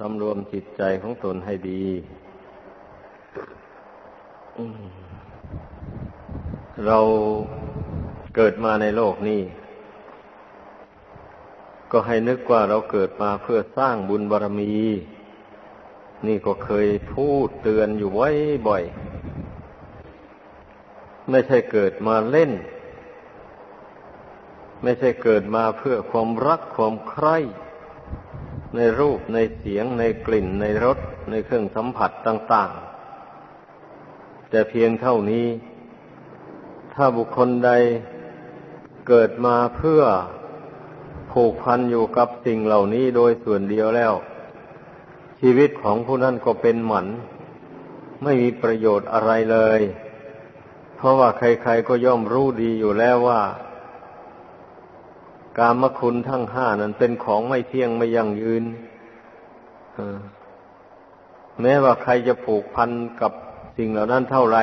สำรวมจิตใจของตนให้ดีเราเกิดมาในโลกนี้ ก็ให้นึกว่าเราเกิดมาเพื่อสร้างบุญบารรมี นี่ก็เคยพูดเตือนอยู่ไว้บ่อย ไม่ใช่เกิดมาเล่น ไม่ใช่เกิดมาเพื่อความรักความใคร่ ในรูปในเสียง ในกลิ่น ในรส ในเครื่องสัมผัสต่าง ๆ แต่เพียงเท่านี้ ถ้าบุคคลใดเกิดมาเพื่อผูกพันอยู่กับสิ่งเหล่านี้โดยส่วนเดียวแล้ว ชีวิตของผู้นั้นก็เป็นหมัน ไม่มีประโยชน์อะไรเลย เพราะว่าใครๆก็ย่อมรู้ดีอยู่แล้วว่า กามคุณทั้งห้านั้นเป็นของไม่เที่ยงไม่ยั่งยืนแม้ว่าใครจะผูกพันกับสิ่งเหล่านั้นเท่าไร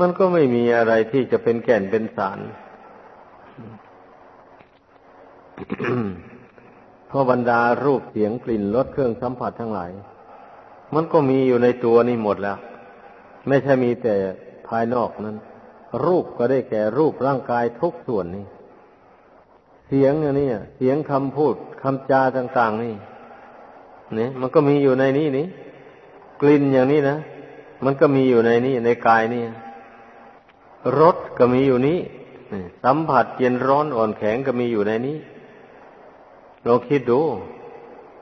มันก็ไม่มีอะไรที่จะเป็นแก่นเป็นสารเพราะบรรดารูปเสียงกลิ่นรสเครื่องสัมผัสทั้งหลาย มันก็มีอยู่ในตัวนี่หมดแล้ว ไม่ใช่มีแต่ภายนอกนั้น รูปก็ได้แก่รูปร่างกายทุกส่วนนี่ เสียงอย่างนี้เสียงคำพูดคำจาต่าง ๆ นี่เนี่ยมันก็มีอยู่ในนี้นี่กลิ่นอย่างนี้นะมันก็มีอยู่ในนี้ในกายนี่รสก็มีอยู่นี้สัมผัสเย็นร้อนอ่อนแข็งก็มีอยู่ในนี้ลองคิดดู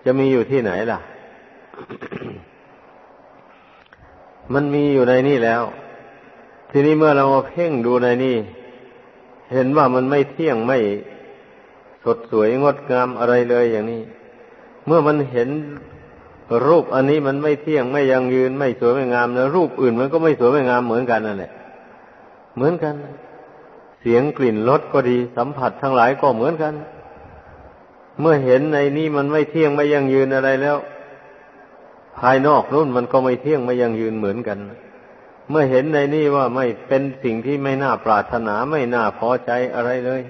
จะมีอยู่ที่ไหนล่ะ มันมีอยู่ในนี่แล้ว ทีนี้เมื่อเราเพ่งดูในนี่ เห็นว่ามันไม่เที่ยงไม่ สดสวยงดงามอะไรเลยอย่างนี้ เมื่อมันเห็นรูปอันนี้มันไม่เที่ยงไม่ยังยืนไม่สวยไม่งามแล้วรูปอื่นมันก็ไม่สวยไม่งามเหมือนกันนั่นแหละเหมือนกัน เสียงกลิ่นรสก็ดีสัมผัสทั้งหลายก็เหมือนกัน เมื่อเห็นในนี้มันไม่เที่ยงไม่ยังยืนอะไรแล้ว ภายนอกนู่นมันก็ไม่เที่ยงไม่ยังยืนเหมือนกัน เมื่อเห็นในนี้ว่าไม่เป็นสิ่งที่ไม่น่าปรารถนาไม่น่าพอใจอะไรเลย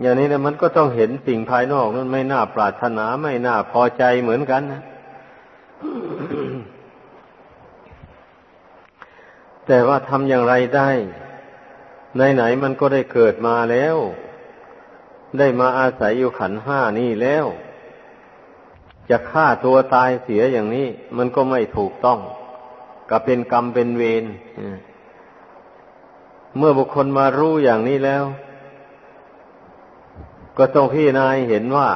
อย่างนี้นะมันก็ต้องเห็นสิ่งภายนอกนั้นไม่น่าปรารถนาไม่น่าพอใจเหมือนกันนะแต่ว่าทำอย่างไรได้ไหนๆมันก็ได้เกิดมาแล้ว ได้มาอาศัยอยู่ขันห้านี่แล้ว จะฆ่าตัวตายเสียอย่างนี้ มันก็ไม่ถูกต้องกับเป็นกรรมเป็นเวรเมื่อบุคคลมารู้อย่างนี้แล้ว ก็ต้องพี่นายเห็นว่า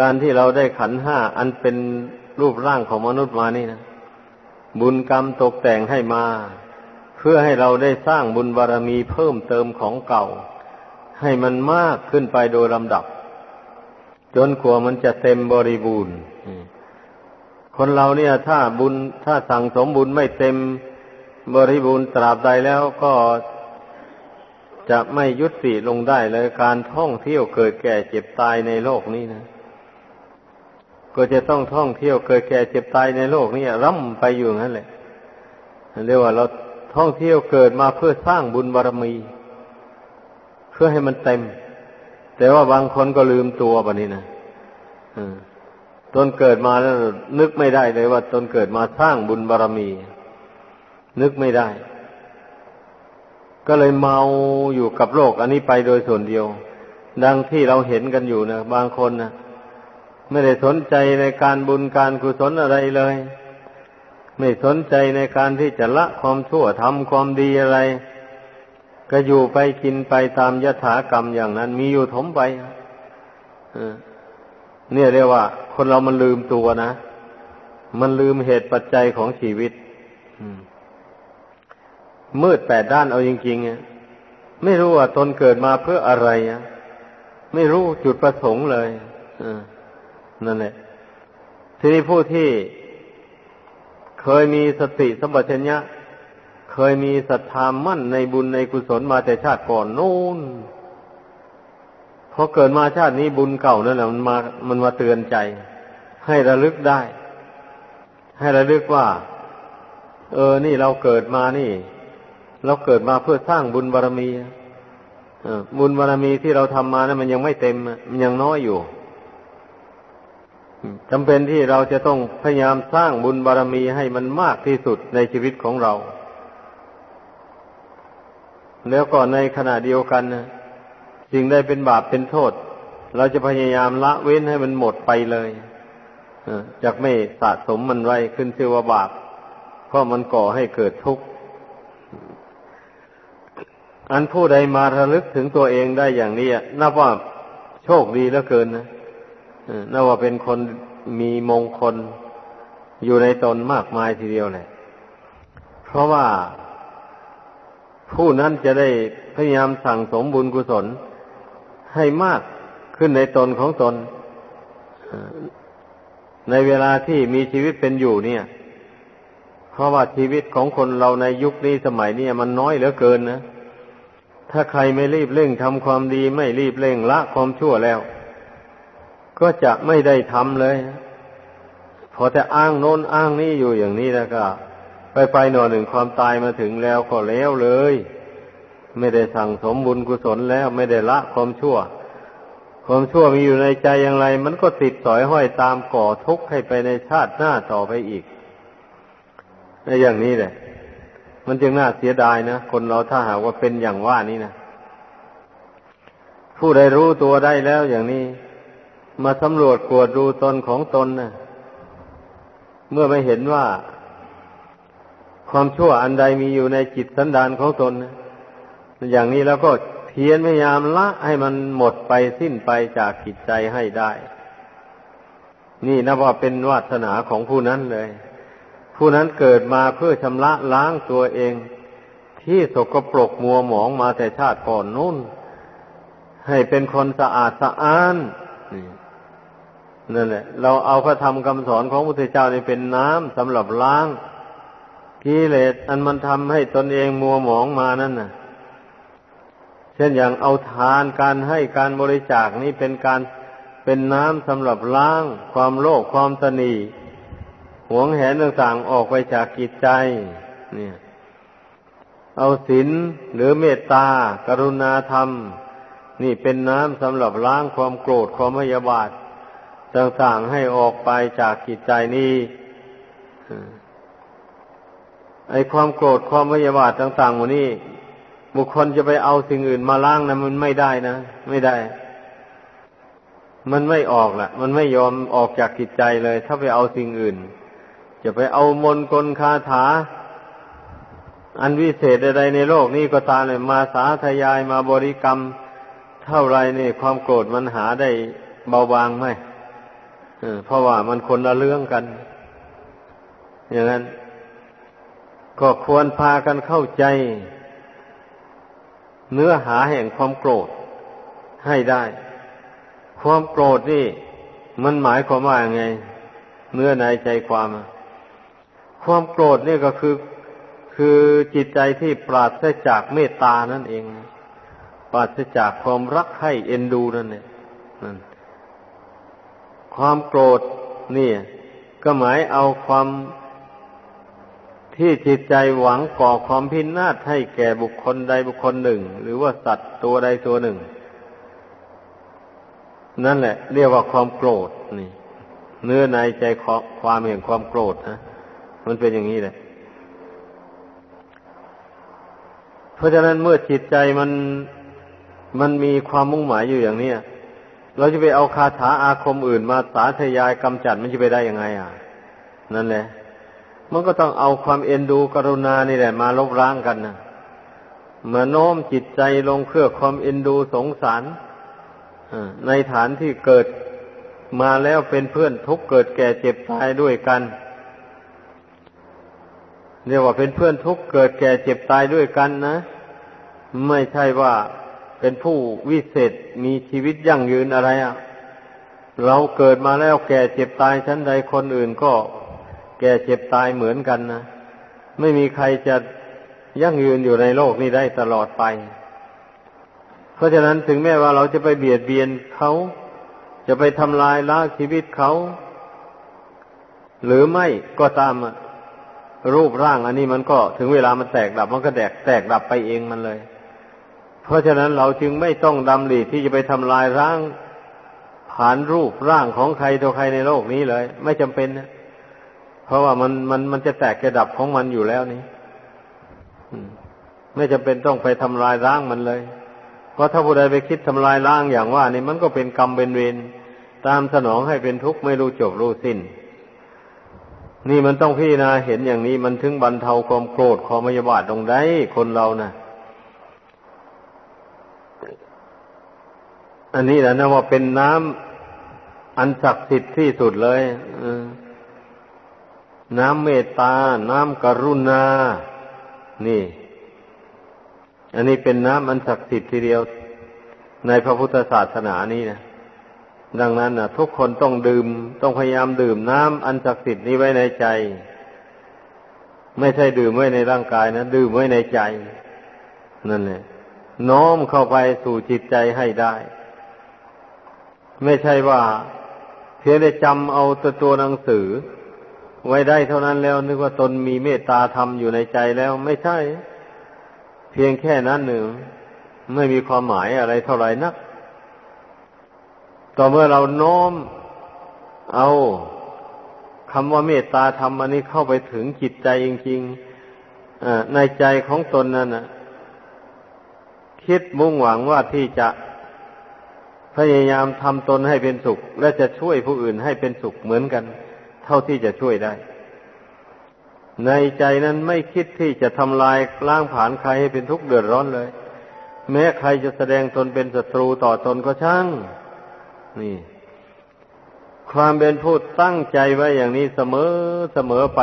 การที่เราได้ขันห้าอันเป็นรูปร่างของมนุษย์มานี่นะบุญกรรมตกแต่งให้มา เพื่อให้เราได้สร้างบุญบารรมีเพิ่มเติมของเก่า ให้มันมากขึ้นไปโดยลำดับ จนกว่ามันจะเต็มบริบูรณ์คนเราเนี่ยถ้าบุญถ้าสั่งสมบุญไม่เต็มบริบูรณ์ตราบใดแล้วก็ จะไม่ยุติลงได้เลยการท่องเที่ยวเกิดแก่เจ็บตายในโลกนี้นะ ก็จะต้องท่องเที่ยวเกิดแก่เจ็บตายในโลกนี้ร่ำไปอยู่นั่นแหละเรียกว่าเราท่องเที่ยวเกิดมาเพื่อสร้างบุญบารมี เพื่อให้มันเต็ม แต่ว่าบางคนก็ลืมตัวแบบนี้นะตนเกิดมาแล้วนึกไม่ได้เลยว่าตนเกิดมาสร้างบุญบารมี นึกไม่ได้ ก็เลยเมาอยู่กับโลกอันนี้ไปโดยส่วนเดียว ดังที่เราเห็นกันอยู่นะบางคนนะไม่ได้สนใจในการบุญการกุศลอะไรเลย ไม่สนใจในการที่จะละความชั่วทำความดีอะไร ก็อยู่ไปกินไปตามยถากรรมอย่างนั้น มีอยู่ถมไปเนี่ยเรียกว่า คนเรามันลืมตัวนะ มันลืมเหตุปัจจัยของชีวิต อืม มืดแปดด้านเอาจริงๆไม่รู้ว่าตนเกิดมาเพื่ออะไรไม่รู้จุดประสงค์เลยนั่นแหละทีนี้ผู้ที่เคยมีสติสัมปชัญญะ เคยมีศรัทธามั่นในบุญในกุศลมาแต่ชาติก่อนนู่นพอเกิดมาชาตินี้บุญเก่านั่นแหละมันมา มันมาเตือนใจ ให้ระลึกได้ ให้ระลึกว่า เออ นี่เราเกิดมานี่ เราเกิดมาเพื่อสร้างบุญบารรมีบุญบารรมีที่เราทำมานะั้นมันยังไม่เต็มมันยังน้อยอยู่จำเป็นที่เราจะต้องพยายามสร้างบุญบารรมีให้มันมากที่สุดในชีวิตของเรา แล้วก็ในขณะเดียวกันสิ่งใดเป็นบาปเป็นโทษ เราจะพยายามละเว้นให้มันหมดไปเลยจากไม่สะสมมันไว้ขึ้นชื่อว่าบาปเพราะมันก่อให้เกิดทุกข์ อันผู้ใดมาระลึกถึงตัวเองได้อย่างนี้นับว่าโชคดีเหลือเกินนะนับว่าเป็นคนมีมงคลอยู่ในตนมากมายทีเดียวเลยเพราะว่าผู้นั้นจะได้พยายามสั่งสมบุญกุศลให้มากขึ้นในตนของตน ในเวลาที่มีชีวิตเป็นอยู่เนี่ย เพราะว่าชีวิตของคนเราในยุคนี้สมัยนี้มันน้อยเหลือเกินนะ ถ้าใครไม่รีบเร่งทำความดีไม่รีบเร่งละความชั่วแล้ว ก็จะไม่ได้ทำเลย พอแต่อ้างโน้นอ้างนี่อยู่อย่างนี้แล้วก็ ไปไปหน่อหนึ่งความตายมาถึงแล้วก็แล้วเลย ไม่ได้สั่งสมบุญกุศลแล้วไม่ได้ละความชั่ว ความชั่วมีอยู่ในใจอย่างไร มันก็ติดสอยห้อยตามก่อทุกข์ให้ไปในชาติหน้าต่อไปอีกในอย่างนี้แหละ มันจึงน่าเสียดายนะคนเราถ้าหากว่าเป็นอย่างว่านี้นะผู้ใดรู้ตัวได้แล้วอย่างนี้ มาสำรวจกวดดูตนของตนนะเมื่อไม่เห็นว่า ความชั่วอันใดมีอยู่ในจิตสันดานของตนนะอย่างนี้แล้วก็เพียรพยายามละให้มันหมดไปสิ้นไปจากจิตใจให้ได้ นี่นับว่าเป็นวาสนาของผู้นั้นเลย ผู้นั้นเกิดมาเพื่อชำระล้างตัวเอง ที่สกปรกมัวหมองมาแต่ชาติก่อนนู้นให้เป็นคนสะอาดสะอ้านนั่นแหละเราเอาพระธรรมคำสอนของพระพุทธเจ้านี่เป็นน้ำสำหรับล้างกิเลสอันมันทำให้ตนเองมัวหมองมานั่นน่ะ เช่นอย่างเอาทานการให้การบริจาคนี้เป็นการเป็นน้ำสำหรับล้างความโลภความตนี วงแหนต่างๆออกไปจากกิจใจ เนี่ย เอาศีลหรือเมตตา กรุณาธรรม นี่เป็นน้ำสำหรับล้างความโกรธความพยาบาทต่างๆให้ออกไปจากกิจใจนี้ไอความโกรธความพยาบาทต่างๆหมดนี้บุคคลจะไปเอาสิ่งอื่นมาล้างนะมันไม่ได้นะ ไม่ได้ มันไม่ออกละมันไม่ยอมออกจากจิตใจเลย ถ้าไปเอาสิ่งอื่น จะไปเอามนกลคาถา อันวิเศษใดในโลกนี้ก็ตามเลยมาสาธยายมาบริกรรม เท่าไรนี่ความโกรธมันหาได้เบาบางไหมเพราะว่ามันคนละเรื่องกัน อย่างนั้น ก็ควรพากันเข้าใจ เนื้อหาแห่งความโกรธให้ได้ ความโกรธนี่ มันหมายความว่าไง เนื้อในใจความ ความโกรธนี่ก็คือ คือจิตใจที่ปราศจากเมตตานั่นเอง ปราศจากความรักให้เอ็นดูนั่นเนั่นความโกรธนี่ ก็หมายเอาความที่จิตใจหวังก่อความพินาศให้แก่บุคคลใดบุคคลหนึ่ง หรือว่าสัตว์ตัวใดตัวหนึ่ง นั่นแหละ เรียกว่าความโกรธนี่ เนื้อในใจความเห็นความโกรธนะ มันเป็นอย่างนี้แหละเพราะฉะนั้นเมื่อจิตใจมันมันมีความมุ่งหมายอยู่อย่างนี้เราจะไปเอาคาถาอาคมอื่นมาสาธยายกำจัดมันจะไปได้ยังไง อะ นั่นแหละ มันก็ต้องเอาความเอ็นดูกรุณานี่แหละ มาลบล้างกันนะมาโน้มจิตใจลงเพื่อความเอ็นดูสงสารในฐานที่เกิดมาแล้วเป็นเพื่อนทุกเกิดแก่เจ็บตายด้วยกัน เรียกว่าเป็นเพื่อนทุกเกิดแก่เจ็บตายด้วยกันนะ ไม่ใช่ว่าเป็นผู้วิเศษมีชีวิตยั่งยืนอะไรอะ่ะ เราเกิดมาแล้วแก่เจ็บตายชั้นใดคนอื่นก็แก่เจ็บตายเหมือนกันนะ ไม่มีใครจะยั่งยืนอยู่ในโลกนี้ได้ตลอดไป เพราะฉะนั้นถึงแม้ว่าเราจะไปเบียดเบียนเขาจะไปทำลายล้างชีวิตเขา หรือไม่ก็ตาม รูปร่างอันนี้มันก็ถึงเวลามันแตกดับ มันก็แตกแตกดับไปเองมันเลย เพราะฉะนั้นเราจึงไม่ต้องดำริที่จะไปทำลายร่างผ่านรูปร่างของใครตัวใครในโลกนี้เลย ไม่จำเป็นนะเพราะว่ามันมันมันจะแตกกระดับของมันอยู่แล้วนี่ไม่จำเป็นต้องไปทำลายร่างมันเลย เพราะถ้าผู้ใดไปคิดทำลายร่างอย่างว่านี่มันก็เป็นกรรมเป็นเวรตามสนองให้เป็นทุกข์ไม่รู้จบรู้สิ้น นี่มันต้องพี่นะเห็นอย่างนี้มันถึงบรรเทาความโกรธความมยาบาทตรงได้คนเรานะ่ะ อันนี้แหละนะว่าเป็นน้ำอันศักดิ์สิทธิ์ที่สุดเลยน้ำเมตตา น้ำกรุณา นี่ อันนี้เป็นน้ำอันศักดิ์สิทธิ์ทีเดียว ในพระพุทธศาสนานี้นะ ดังนั้นนะทุกคนต้องดื่ม ต้องพยายามดื่มน้ำอันศักดิ์สิทธิ์นี้ไว้ในใจ ไม่ใช่ดื่มไว้ในร่างกายนะดื่มไว้ในใจ นั่นแหละน้อมเข้าไปสู่จิตใจให้ได้ ไม่ใช่ว่า เพียงได้จำเอาตัวตัวหนังสือ ไว้ได้เท่านั้นแล้ว นึกว่าตนมีเมตตาธรรมอยู่ในใจแล้ว ไม่ใช่ เพียงแค่นั้นหนึ่งไม่มีความหมายอะไรเท่าไหร่นัก ต่อเมื่อเราโน้มเอาคำว่าเมตตาธรรมอันนี้เข้าไปถึงจิตใจจริงๆในใจของตนนั่นนะคิดมุ่งหวังว่าที่จะพยายามทำตนให้เป็นสุข และจะช่วยผู้อื่นให้เป็นสุขเหมือนกัน เท่าที่จะช่วยได้ ในใจนั้นไม่คิดที่จะทำลายล้างผานใครให้เป็นทุกข์เดือดร้อนเลย แม้ใครจะแสดงตนเป็นศัตรูต่อตนก็ช่าง นี่ ความเป็นผู้ตั้งใจไว้อย่างนี้เสมอเสมอไป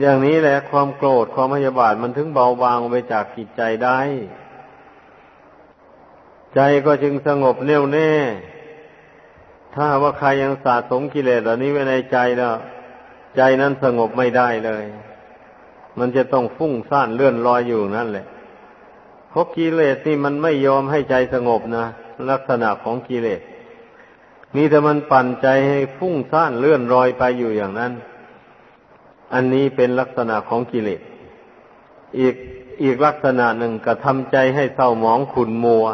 อย่างนี้แหละความโกรธความพยาบาทมันถึงเบาบางไปจากจิตใจได้ ใจก็จึงสงบแน่วแน่ ถ้าว่าใครยังสะสมกิเลสเหล่านี้ไว้ในใจแล้วใจนั้นสงบไม่ได้เลย มันจะต้องฟุ้งซ่านเลื่อนลอยอยู่นั่นแหละเพราะกิเลสนี่มันไม่ยอมให้ใจสงบนะลักษณะของกิเลส มีแต่มันปั่นใจให้ฟุ้งซ่านเลื่อนลอยไปอยู่อย่างนั้น อันนี้เป็นลักษณะของกิเลส อีกอีกลักษณะหนึ่งกระทำใจให้เศร้าหมองขุนมัว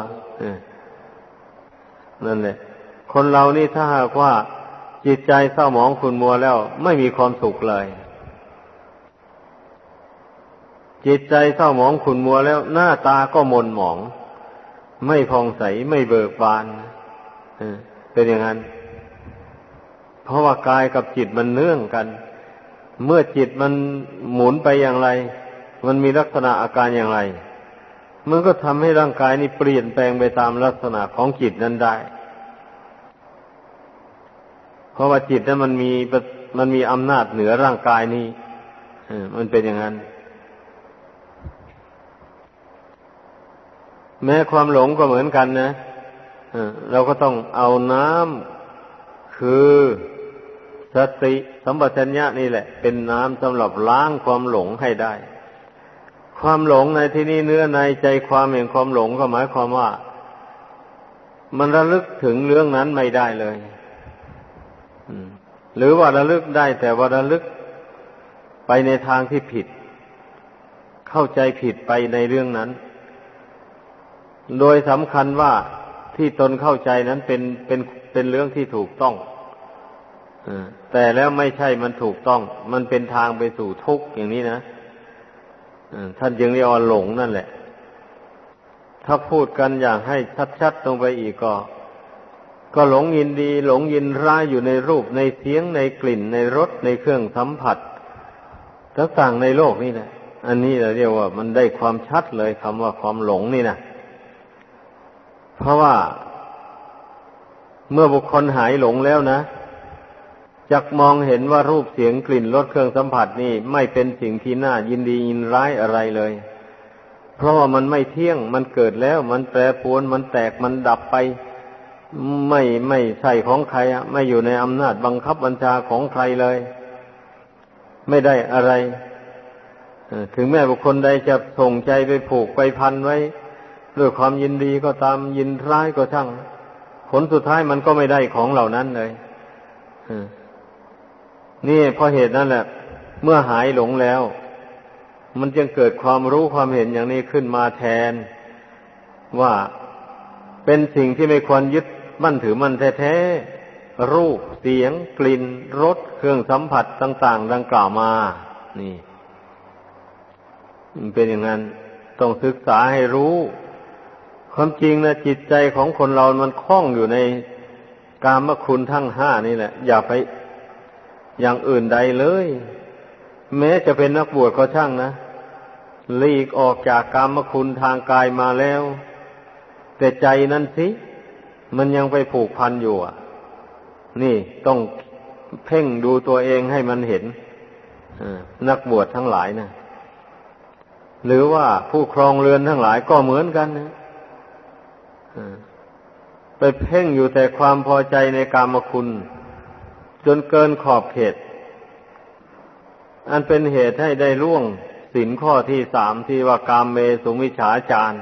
นั่นแหละ คนเรานี่ถ้าหากว่าจิตใจเศร้าหมองขุนมัวแล้ว ไม่มีความสุขเลย จิตใจเศร้าหมองขุนมัวแล้ว หน้าตาก็มนหมอง ไม่พองใสไม่เบิกบาน เป็นอย่างนั้น เพราะว่ากายกับจิตมันเนื่องกัน เมื่อจิตมันหมุนไปอย่างไร มันมีลักษณะอาการอย่างไร มันก็ทำให้ร่างกายนี้เปลี่ยนแปลงไปตามลักษณะของจิตนั้นได้ เพราะว่าจิตนั้นมันมีมันมีอำนาจเหนือร่างกายนี้มันเป็นอย่างนั้นแม้ความหลงก็เหมือนกันนะ เราก็ต้องเอาน้ำคือสติสัมปชัญญะนี่แหละ เป็นน้ำสำหรับล้างความหลงให้ได้ ความหลงในที่นี้เนื้อในใจความเองความหลงก็หมายความว่า มันระลึกถึงเรื่องนั้นไม่ได้เลยหรือว่าระลึกได้แต่ว่าระลึกไปในทางที่ผิด เข้าใจผิดไปในเรื่องนั้น โดยสำคัญว่า ที่ตนเข้าใจนั้นเป็นเป็นเป็นเรื่องที่ถูกต้องแต่แล้วไม่ใช่มันถูกต้อง มันเป็นทางไปสู่ทุกข์อย่างนี้นะท่านจึงเรียกว่าหลงนั่นแหละ ถ้าพูดกันอย่างให้ชัดๆตรงไปอีกก็ ก็หลงยินดี หลงยินร้ายอยู่ในรูปในเสียงในกลิ่น ในรสในเครื่องสัมผัสต่างๆในโลกนี่นะอันนี้เราเรียกว่ามันได้ความชัดเลยคำว่าความหลงนี่นะ เพราะว่าเมื่อบุคคลหายหลงแล้วนะจักมองเห็นว่ารูปเสียงกลิ่นรสเครื่องสัมผัสนี่ไม่เป็นสิ่งที่น่ายินดียินร้ายอะไรเลย เพราะว่ามันไม่เที่ยงมันเกิดแล้ว มันแปรปรวนมันแตกมันดับไป ไม่ไม่ใช่ของใครอะไม่อยู่ในอำนาจบังคับบัญชาของใครเลย ไม่ได้อะไรถึงแม้บุคคลใดจะส่งใจไปผูกไปพันไว้ ด้วยความยินดีก็ตามยินร้ายก็ช่าง ผลสุดท้ายมันก็ไม่ได้ของเหล่านั้นเลยนี่เพราะเหตุนั้นแหละ เมื่อหายหลงแล้ว มันจึงเกิดความรู้ความเห็นอย่างนี้ขึ้นมาแทน ว่าเป็นสิ่งที่ไม่ควรยึดมั่นถือมั่นแท้ๆ รูป เสียง กลิ่น รส เครื่องสัมผัสต่าง ๆ ดังกล่าวมา นี่มันเป็นอย่างนั้น ต้องศึกษาให้รู้ ความจริงนะจิตใจของคนเรามันคล้องอยู่ในกามคุณทั้งห้านี่แหละ อย่าไปอย่างอื่นใดเลย แม้จะเป็นนักบวชก็ช่างนะหลีกออกจากกามคุณทางกายมาแล้ว แต่ใจนั้นสิ มันยังไปผูกพันอยู่อะ นี่ต้องเพ่งดูตัวเองให้มันเห็นนักบวชทั้งหลายนะหรือว่าผู้ครองเรือนทั้งหลายก็เหมือนกันนะ ไปเพ่งอยู่แต่ความพอใจในกามคุณ จนเกินขอบเขต อันเป็นเหตุให้ได้ล่วงสินข้อที่สามที่ว่ากามเมสุมิฉาจาร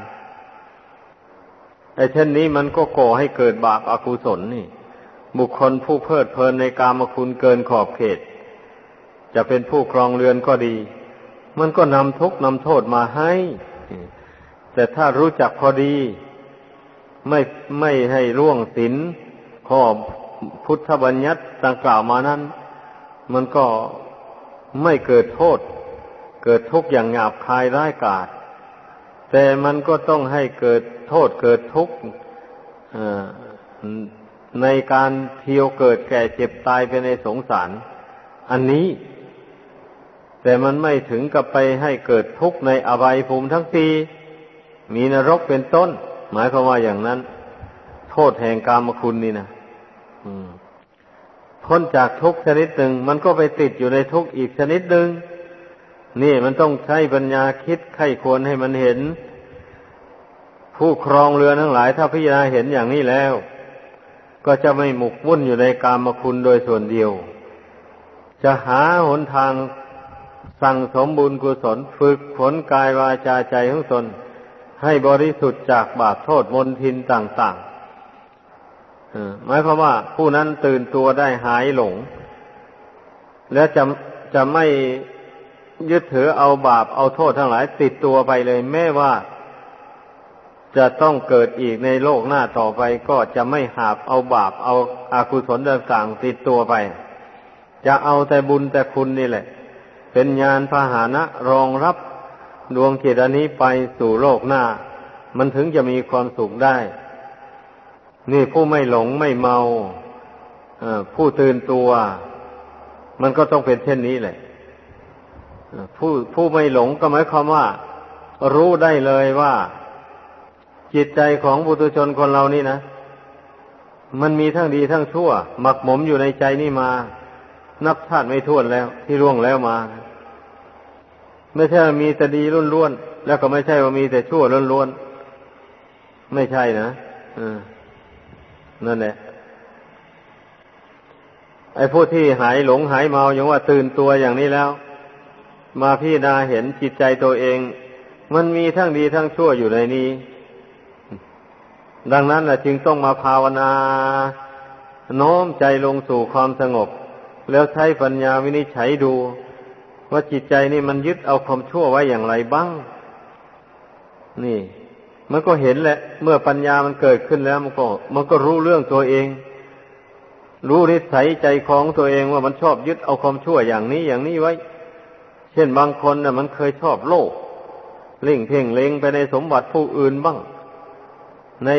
ไอ้เช่นนี้มันก็ก่อให้เกิดบาปอากุศลนี่ บุคคลผู้เพลิดเพลินในกามคุณเกินขอบเขต จะเป็นผู้ครองเรือนก็ดี มันก็นำทุกนำโทษมาให้ แต่ถ้ารู้จักพอดี ไม่ไม่ให้ร่วงศีลข้อพุทธบัญญัติต่างกล่าวมานั้น มันก็ไม่เกิดโทษ เกิดทุกข์อย่างหยาบคายร้ายกาจแต่มันก็ต้องให้เกิดโทษเกิดทุกข์ในการเที่ยวเกิดแก่เจ็บตายไปในสงสาร อันนี้ แต่มันไม่ถึงกับไปให้เกิดทุกข์ในอบายภูมิทั้งสี่มีนรกเป็นต้น หมายความว่าอย่างนั้น โทษแห่งกามคุณนี่นะพ้นจากทุกชนิดหนึ่ง มันก็ไปติดอยู่ในทุกอีกชนิดหนึ่งนี่มันต้องใช้ปัญญาคิดไข้ควรให้มันเห็น ผู้ครองเรือทั้งหลาย ถ้าพิจารณาเห็นอย่างนี้แล้ว ก็จะไม่หมกมุ่นอยู่ในกามคุณโดยส่วนเดียว จะหาหนทางสั่งสมบุญกุศลฝึกฝนกายวาจาใจของตน ให้บริสุทธิ์จากบาปโทษมนทินต่างๆหมายความว่าผู้นั้นตื่นตัวได้หายหลง และจะจะไม่ยึดถือเอาบาปเอาโทษทั้งหลายติดตัวไปเลย แม้ว่า จะต้องเกิดอีกในโลกหน้าต่อไปก็จะไม่หาบเอาบาปเอาอากุศลต่างๆติดตัวไป จะเอาแต่บุญแต่คุณนี่แหละ เป็นญาณพาหานะรองรับ ดวงจิตอันนี้ไปสู่โลกหน้า มันถึงจะมีความสุขได้ นี่ผู้ไม่หลงไม่เมาผู้ตื่นตัว มันก็ต้องเป็นเช่นนี้แหละผู้ผู้ไม่หลงก็หมายความว่า รู้ได้เลยว่า จิตใจของบุตุชนคนเรานี่นะมันมีทั้งดีทั้งชั่ว หมักหมมอยู่ในใจนี่มา นับชาติไม่ท้วนแล้ว ที่ร่วงแล้วมา ไม่ใช่มีแต่ดีล้วนๆแล้วก็ไม่ใช่ว่ามีแต่ชั่วล้วนๆไม่ใช่นะนั่นแหละไอ้ผู้ที่หายหลงหายเมาอย่างว่าตื่นตัวอย่างนี้แล้ว มาพี่นาเห็นจิตใจตัวเอง มันมีทั้งดีทั้งชั่วอยู่ในนี้ ดังนั้นแหละจึงต้องมาภาวนา โน้มใจลงสู่ความสงบ แล้วใช้ปัญญาวินิจฉัยดู ว่าจิตใจนี่มันยึดเอาความชั่วไว้อย่างไรบ้าง นี่ มันก็เห็นแหละ เมื่อปัญญามันเกิดขึ้นแล้ว มันก็ มันก็รู้เรื่องตัวเอง รู้นิสัยใจของตัวเองว่ามันชอบยึดเอาความชั่วอย่างนี้อย่างนี้ไว้ เช่นบางคนน่ะ มันเคยชอบโลกเล่งเพ่งเล็งไปในสมบัติผู้อื่นบ้าง ใน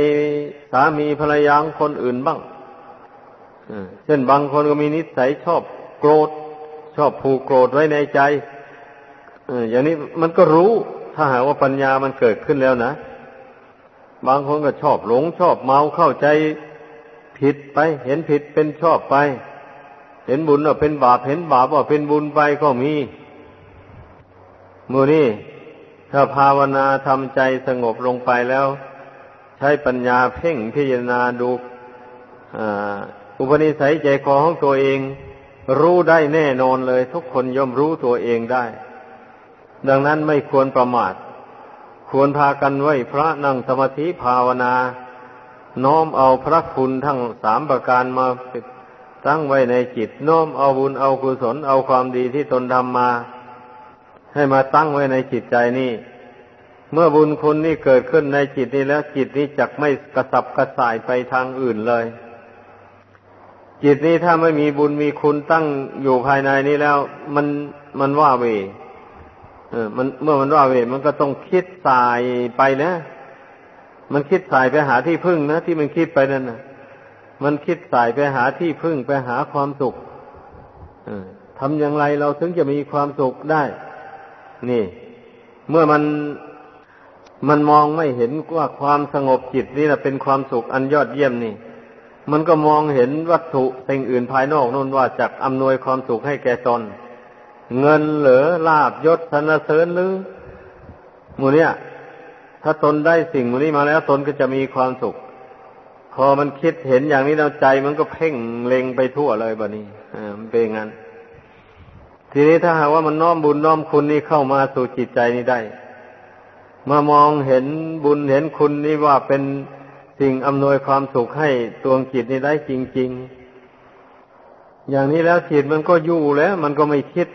สามีภรรยาคนอื่นบ้างเช่นบางคนก็มีนิสัยชอบโกรธ ชอบผูกโกรธไว้ในใจอย่างนี้มันก็รู้ ถ้าหากว่าปัญญามันเกิดขึ้นแล้วนะ บางคนก็ชอบหลงชอบเมาเข้าใจผิดไป เห็นผิดเป็นชอบไป เห็นบุญว่าเป็นบาปเห็นบาปว่าเป็นบุญไปก็มีมือนี่ถ้าภาวนาทำใจสงบลงไปแล้ว ใช้ปัญญาเพ่งพิจารณาดูอุปนิสัยใจคอของตัวเอง รู้ได้แน่นอนเลย ทุกคนย่อมรู้ตัวเองได้ ดังนั้นไม่ควรประมาท ควรพากันไว้พระนั่งสมาธิภาวนา น้อมเอาพระคุณทั้งสามประการมาตั้งไว้ในจิต น้อมเอาบุญเอากุศลเอาความดีที่ตนทำมา ให้มาตั้งไว้ในจิตใจนี่เมื่อบุญคุณนี่เกิดขึ้นในจิตนี้แล้วจิตนี้จักไม่กระสับกระส่ายไปทางอื่นเลย จิตนี้ถ้าไม่มีบุญมีคุณตั้งอยู่ภายในนี้แล้ว มันมันว่าเวเออ มันเมื่อมันว่าเวมันก็ต้องคิดสายไปนะ มันคิดสายไปหาที่พึ่งนะที่มันคิดไปนั่นนะมันคิดสายไปหาที่พึ่งไปหาความสุขทำอย่างไรเราถึงจะมีความสุขได้ นี่ เมื่อมันมันมองไม่เห็นว่าความสงบจิตนี่นะเป็นความสุขอันยอดเยี่ยมนี่ มันก็มองเห็นวัตถุสิ่งอื่นภายนอกนู่นว่าจะอำนวยความสุขให้แก่ตน เงินเหลือลาบยศสนเสริญหรือหมูเนี่ย ถ้าตนได้สิ่งมูนี้มาแล้วตนก็จะมีความสุข พอมันคิดเห็นอย่างนี้แล้วใจ มันก็เพ่งเล็งไปทั่วเลยบะนี้อ่ามันเป็นงั้น ทีนี้ถ้าหากว่ามันน้อมบุญน้อมคุณนี่เข้ามาสู่จิตใจนี้ได้มามองเห็นบุญเห็นคุณนี่ว่าเป็น สิ่งอำนวยความสุขให้ตัวจิตนี้ได้จริง ๆ อย่างนี้แล้วจิตมันก็อยู่แล้ว มันก็ไม่คิด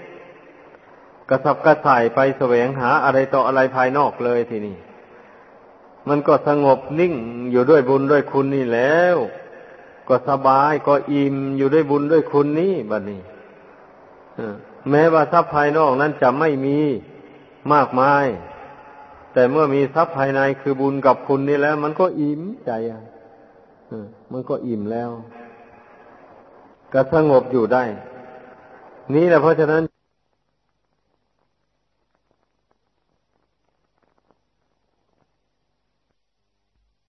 กระสับกระส่ายไปแสวงหาอะไรต่ออะไรภายนอกเลยทีนี้มันก็สงบนิ่งอยู่ด้วยบุญด้วยคุณนี่แล้ว ก็สบายก็อิ่มอยู่ด้วยบุญด้วยคุณนี่บัดนี้แม้ว่าทรัพย์ภายนอกนั้นจะไม่มีมากมาย แต่เมื่อมีทรัพย์ภายในคือบุญกับคุณนี่แล้ว มันก็อิ่มใจอะมันก็อิ่มแล้ว ก็สงบอยู่ได้ นี่แหละเพราะฉะนั้น